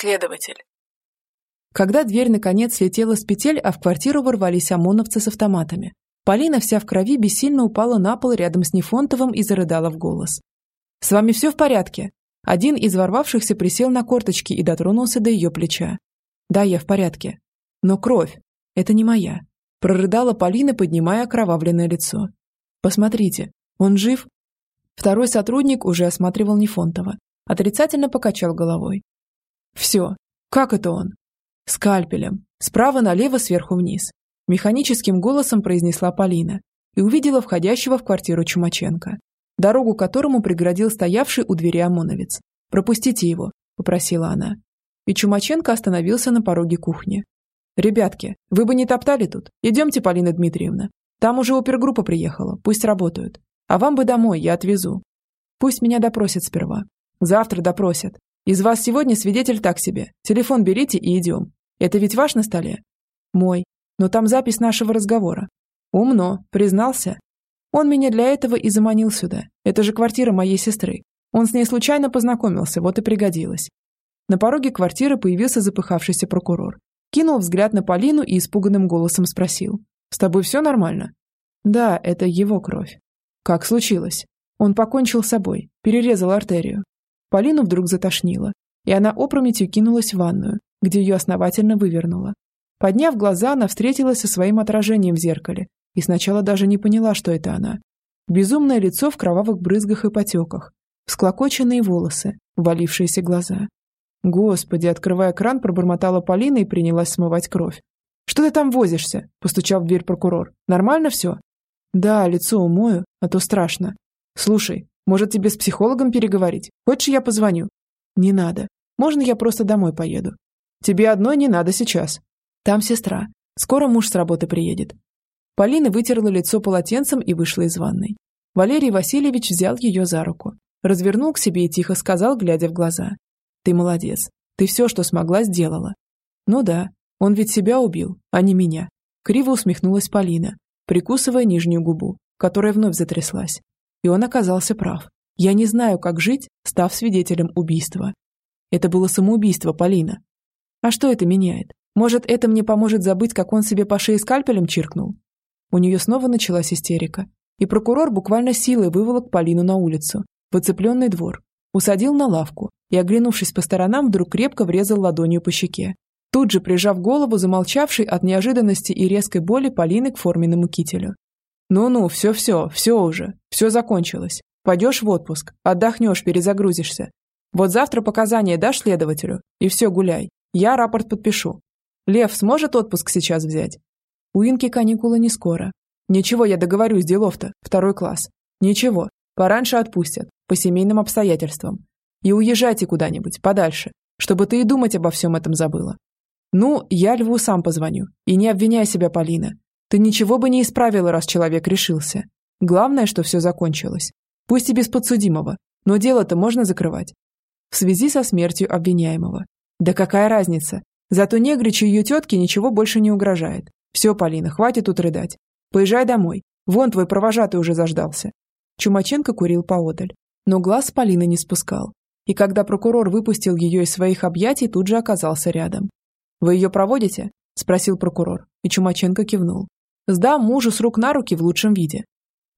Следователь. Когда дверь наконец слетела с петель, а в квартиру ворвались ОМОНовцы с автоматами, Полина вся в крови бессильно упала на пол рядом с Нефонтовым и зарыдала в голос. «С вами все в порядке?» Один из ворвавшихся присел на корточки и дотронулся до ее плеча. «Да, я в порядке. Но кровь. Это не моя», – прорыдала Полина, поднимая окровавленное лицо. «Посмотрите, он жив?» Второй сотрудник уже осматривал Нефонтова. Отрицательно покачал головой. «Все. Как это он?» «Скальпелем. Справа налево, сверху вниз. Механическим голосом произнесла Полина и увидела входящего в квартиру Чумаченко, дорогу которому преградил стоявший у двери ОМОНовец. «Пропустите его», – попросила она. И Чумаченко остановился на пороге кухни. «Ребятки, вы бы не топтали тут? Идемте, Полина Дмитриевна. Там уже опергруппа приехала, пусть работают. А вам бы домой, я отвезу. Пусть меня допросят сперва. Завтра допросят. Из вас сегодня свидетель так себе. Телефон берите и идем. Это ведь ваш на столе? Мой но там запись нашего разговора. Умно, признался. Он меня для этого и заманил сюда. Это же квартира моей сестры. Он с ней случайно познакомился, вот и пригодилось. На пороге квартиры появился запыхавшийся прокурор. Кинул взгляд на Полину и испуганным голосом спросил. «С тобой все нормально?» «Да, это его кровь». «Как случилось?» Он покончил с собой, перерезал артерию. Полину вдруг затошнило, и она опрометью кинулась в ванную, где ее основательно вывернуло. Подняв глаза, она встретилась со своим отражением в зеркале и сначала даже не поняла, что это она. Безумное лицо в кровавых брызгах и потеках, всклокоченные волосы, валившиеся глаза. Господи, открывая кран, пробормотала Полина и принялась смывать кровь. «Что ты там возишься?» – постучал в дверь прокурор. «Нормально все?» «Да, лицо умою, а то страшно. Слушай, может тебе с психологом переговорить? Хочешь, я позвоню?» «Не надо. Можно я просто домой поеду?» «Тебе одной не надо сейчас. Там сестра. Скоро муж с работы приедет. Полина вытерла лицо полотенцем и вышла из ванной. Валерий Васильевич взял ее за руку, развернул к себе и тихо сказал, глядя в глаза. «Ты молодец. Ты все, что смогла, сделала». «Ну да, он ведь себя убил, а не меня». Криво усмехнулась Полина, прикусывая нижнюю губу, которая вновь затряслась. И он оказался прав. Я не знаю, как жить, став свидетелем убийства. Это было самоубийство, Полина. А что это меняет? Может, это мне поможет забыть, как он себе по шее скальпелем чиркнул? У нее снова началась истерика. И прокурор буквально силой выволок Полину на улицу, в оцепленный двор, усадил на лавку и, оглянувшись по сторонам, вдруг крепко врезал ладонью по щеке. Тут же прижав голову, замолчавшей от неожиданности и резкой боли Полины к форменному кителю. «Ну-ну, все-все, все уже, все закончилось. Пойдешь в отпуск, отдохнешь, перезагрузишься. Вот завтра показания дашь следователю, и все, гуляй. Я рапорт подпишу. Лев сможет отпуск сейчас взять? У Инки каникулы не скоро. Ничего, я договорюсь, делов-то, второй класс. Ничего, пораньше отпустят, по семейным обстоятельствам. И уезжайте куда-нибудь, подальше, чтобы ты и думать обо всем этом забыла. Ну, я Льву сам позвоню. И не обвиняй себя, Полина. Ты ничего бы не исправила, раз человек решился. Главное, что все закончилось. Пусть и без подсудимого, но дело-то можно закрывать. В связи со смертью обвиняемого. Да какая разница? Зато Негричу ее тетке ничего больше не угрожает. Все, Полина, хватит тут рыдать. Поезжай домой. Вон твой провожатый уже заждался. Чумаченко курил поодаль. Но глаз с Полины не спускал. И когда прокурор выпустил ее из своих объятий, тут же оказался рядом. «Вы ее проводите?» – спросил прокурор. И Чумаченко кивнул. «Сдам мужу с рук на руки в лучшем виде».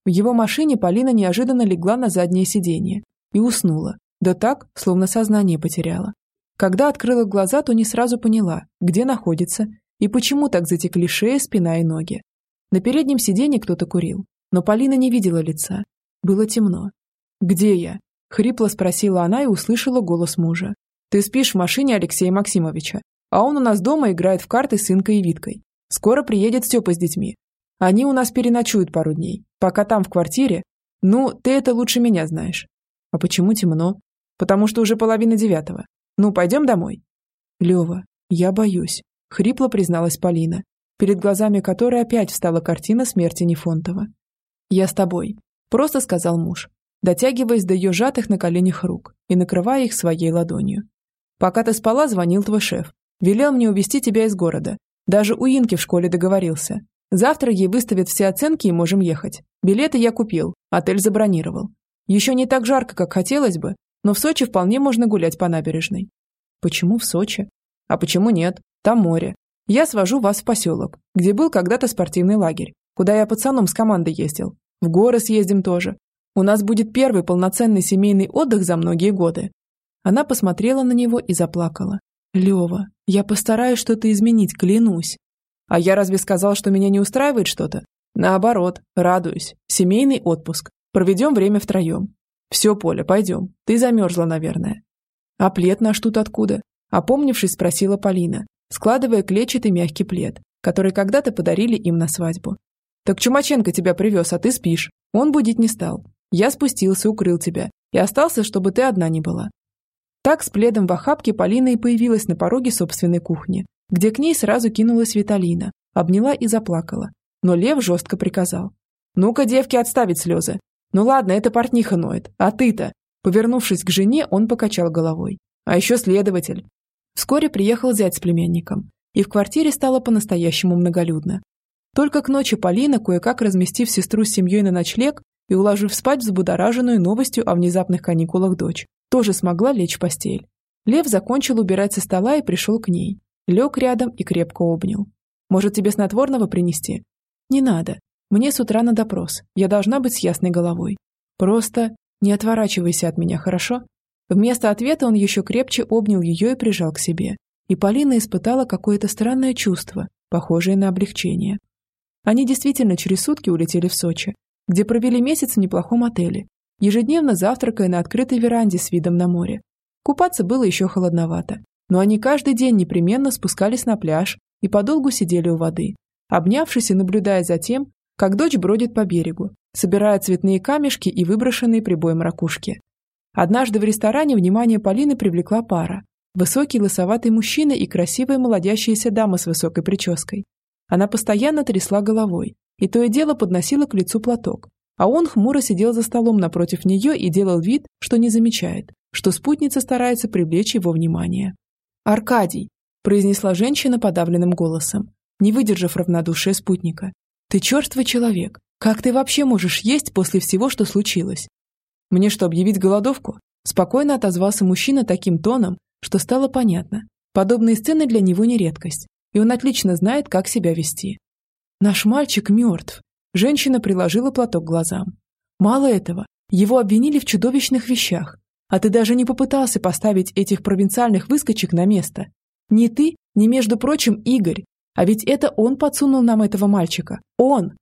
В его машине Полина неожиданно легла на заднее сиденье и уснула. Да так, словно сознание потеряла. Когда открыла глаза, то не сразу поняла, где находится и почему так затекли шея, спина и ноги. На переднем сиденье кто-то курил, но Полина не видела лица. Было темно. «Где я?» – хрипло спросила она и услышала голос мужа. «Ты спишь в машине Алексея Максимовича, а он у нас дома играет в карты с Инкой и Виткой. Скоро приедет Степа с детьми. Они у нас переночуют пару дней, пока там в квартире. Ну, ты это лучше меня знаешь». «А почему темно?» «Потому что уже половина девятого. Ну, пойдем домой». «Лева, я боюсь», — хрипло призналась Полина, перед глазами которой опять встала картина смерти Нефонтова. «Я с тобой», — просто сказал муж, дотягиваясь до ее сжатых на коленях рук и накрывая их своей ладонью. «Пока ты спала, звонил твой шеф. Велел мне увезти тебя из города. Даже у Инки в школе договорился. Завтра ей выставят все оценки и можем ехать. Билеты я купил, отель забронировал. Еще не так жарко, как хотелось бы, но в Сочи вполне можно гулять по набережной. Почему в Сочи? А почему нет? Там море. Я свожу вас в поселок, где был когда-то спортивный лагерь, куда я пацаном с командой ездил. В горы съездим тоже. У нас будет первый полноценный семейный отдых за многие годы. Она посмотрела на него и заплакала. Лева, я постараюсь что-то изменить, клянусь. А я разве сказал, что меня не устраивает что-то? Наоборот, радуюсь. Семейный отпуск. Проведем время втроем. Все, Поля, пойдем. Ты замерзла, наверное. А плед наш тут откуда? Опомнившись, спросила Полина, складывая клетчатый мягкий плед, который когда-то подарили им на свадьбу. Так Чумаченко тебя привез, а ты спишь. Он будить не стал. Я спустился, укрыл тебя. И остался, чтобы ты одна не была. Так с пледом в охапке Полина и появилась на пороге собственной кухни, где к ней сразу кинулась Виталина, обняла и заплакала. Но Лев жестко приказал. «Ну-ка, девки, отставить слезы. Ну ладно, это портниха ноет. А ты-то?» Повернувшись к жене, он покачал головой. «А еще следователь». Вскоре приехал зять с племянником, и в квартире стало по-настоящему многолюдно. Только к ночи Полина, кое-как разместив сестру с семьей на ночлег и уложив спать взбудораженную новостью о внезапных каникулах дочь, тоже смогла лечь в постель. Лев закончил убирать со стола и пришел к ней. Лег рядом и крепко обнял. «Может, тебе снотворного принести?» «Не надо. Мне с утра на допрос. Я должна быть с ясной головой. Просто не отворачивайся от меня, хорошо?» Вместо ответа он еще крепче обнял ее и прижал к себе. И Полина испытала какое-то странное чувство, похожее на облегчение. Они действительно через сутки улетели в Сочи, где провели месяц в неплохом отеле, ежедневно завтракая на открытой веранде с видом на море. Купаться было еще холодновато, но они каждый день непременно спускались на пляж и подолгу сидели у воды, обнявшись и наблюдая за тем, как дочь бродит по берегу, собирая цветные камешки и выброшенные прибоем ракушки. Однажды в ресторане внимание Полины привлекла пара. Высокий лысоватый мужчина и красивая молодящаяся дама с высокой прической. Она постоянно трясла головой и то и дело подносила к лицу платок, а он хмуро сидел за столом напротив нее и делал вид, что не замечает, что спутница старается привлечь его внимание. «Аркадий», – произнесла женщина подавленным голосом, не выдержав равнодушия спутника. «Ты черствый человек. Как ты вообще можешь есть после всего, что случилось?» «Мне что, объявить голодовку?» Спокойно отозвался мужчина таким тоном, что стало понятно. Подобные сцены для него не редкость, и он отлично знает, как себя вести. «Наш мальчик мертв», Женщина приложила платок к глазам. Мало этого, его обвинили в чудовищных вещах, а ты даже не попытался поставить этих провинциальных выскочек на место. Ни ты, ни, между прочим, Игорь. А ведь это он подсунул нам этого мальчика. Он!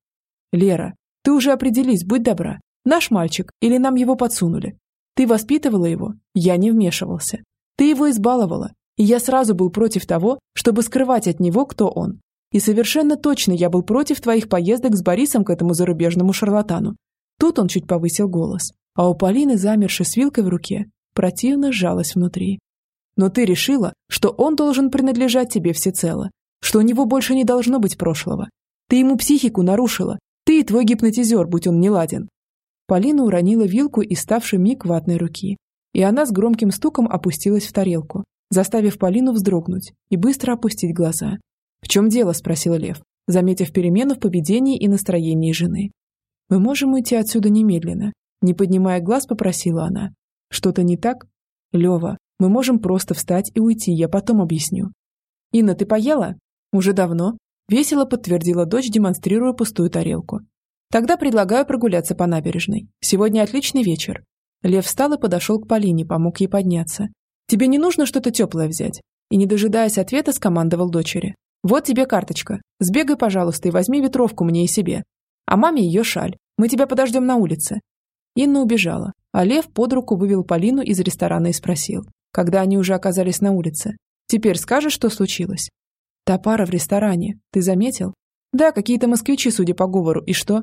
Лера, ты уже определись, будь добра. Наш мальчик или нам его подсунули? Ты воспитывала его, я не вмешивался. Ты его избаловала, и я сразу был против того, чтобы скрывать от него, кто он. И совершенно точно я был против твоих поездок с Борисом к этому зарубежному шарлатану. Тут он чуть повысил голос, а у Полины, замершей с вилкой в руке, противно сжалась внутри. Но ты решила, что он должен принадлежать тебе всецело, что у него больше не должно быть прошлого. Ты ему психику нарушила, ты и твой гипнотизер, будь он неладен. Полина уронила вилку и ставший миг ватной руки, и она с громким стуком опустилась в тарелку, заставив Полину вздрогнуть и быстро опустить глаза. «В чем дело?» – спросил Лев, заметив перемену в поведении и настроении жены. «Мы можем уйти отсюда немедленно», – не поднимая глаз, попросила она. «Что-то не так?» «Лева, мы можем просто встать и уйти, я потом объясню». «Инна, ты поела?» «Уже давно», – весело подтвердила дочь, демонстрируя пустую тарелку. «Тогда предлагаю прогуляться по набережной. Сегодня отличный вечер». Лев встал и подошел к Полине, помог ей подняться. «Тебе не нужно что-то теплое взять?» И, не дожидаясь ответа, скомандовал дочери. Вот тебе карточка. Сбегай, пожалуйста, и возьми ветровку мне и себе. А маме ее шаль. Мы тебя подождем на улице». Инна убежала, а Лев под руку вывел Полину из ресторана и спросил, когда они уже оказались на улице. «Теперь скажешь, что случилось?» «Та пара в ресторане. Ты заметил?» «Да, какие-то москвичи, судя по говору. И что?»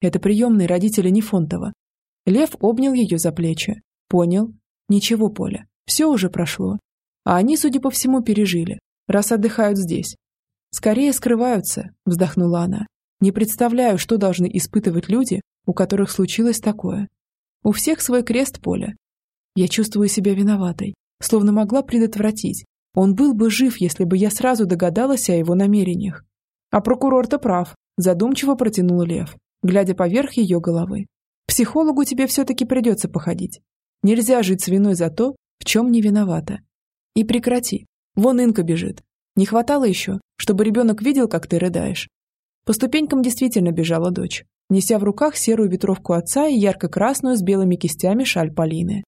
«Это приемные родители Нефонтова». Лев обнял ее за плечи. «Понял. Ничего, Поля. Все уже прошло. А они, судя по всему, пережили, раз отдыхают здесь. «Скорее скрываются», – вздохнула она. «Не представляю, что должны испытывать люди, у которых случилось такое. У всех свой крест поля. Я чувствую себя виноватой, словно могла предотвратить. Он был бы жив, если бы я сразу догадалась о его намерениях. А прокурор-то прав, задумчиво протянул Лев, глядя поверх ее головы. Психологу тебе все-таки придется походить. Нельзя жить с виной за то, в чем не виновата. И прекрати. Вон Инка бежит. Не хватало еще, чтобы ребенок видел, как ты рыдаешь. По ступенькам действительно бежала дочь, неся в руках серую ветровку отца и ярко-красную с белыми кистями шаль Полины.